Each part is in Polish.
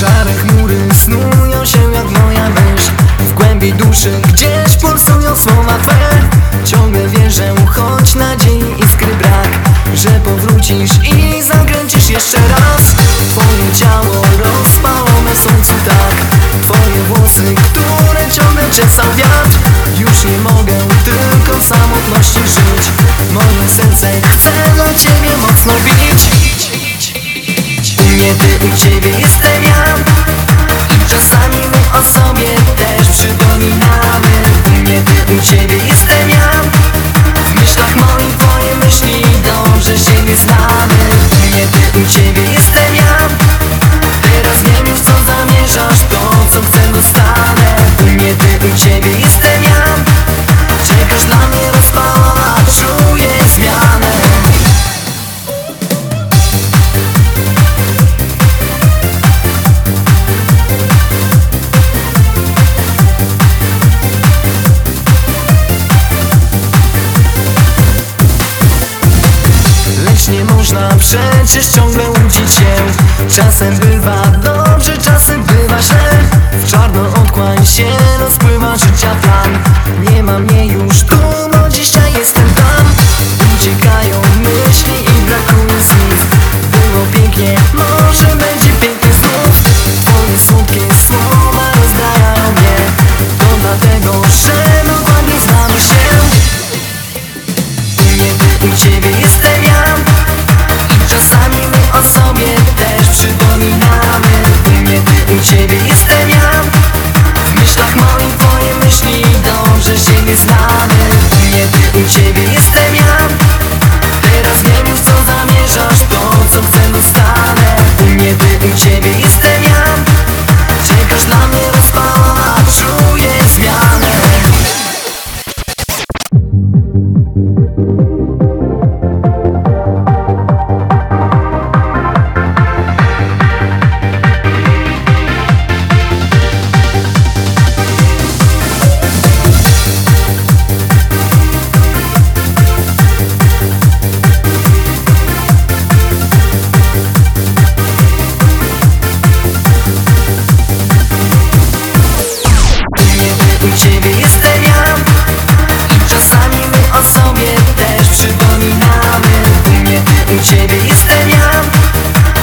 Szare chmury snują się jak moja węż W głębi duszy gdzieś pulsują słowa Twe Ciągle wierzę, choć nadziei iskry brak Że powrócisz i zakręcisz jeszcze raz. Twoje ciało rozpalone w słońcu tak. Twoje włosy, które ciągle czesał wiatr Już nie mogę tylko w samotności żyć. Moje serce chce na Ciebie mocno bić. Nie Ty i Ciebie jesteś. Przecież ciągle uczy się Czasem bywa dobrze, czasem bywa źle. W czarno okłań się rozpływa życia plan. Nie mam mnie już tu, bo dzisiaj jestem tam. Uciekają myśli i brakuje słów. Było pięknie, może będzie pięknie znów. Twoje słodkie słowa rozbrajają mnie To dlatego, że wokół ciebie jestem ja. I czasami my o sobie też przypominamy. U ciebie jestem ja.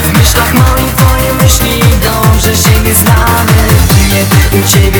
W myślach moich twoje myśli dobrze siebie znamy. U ciebie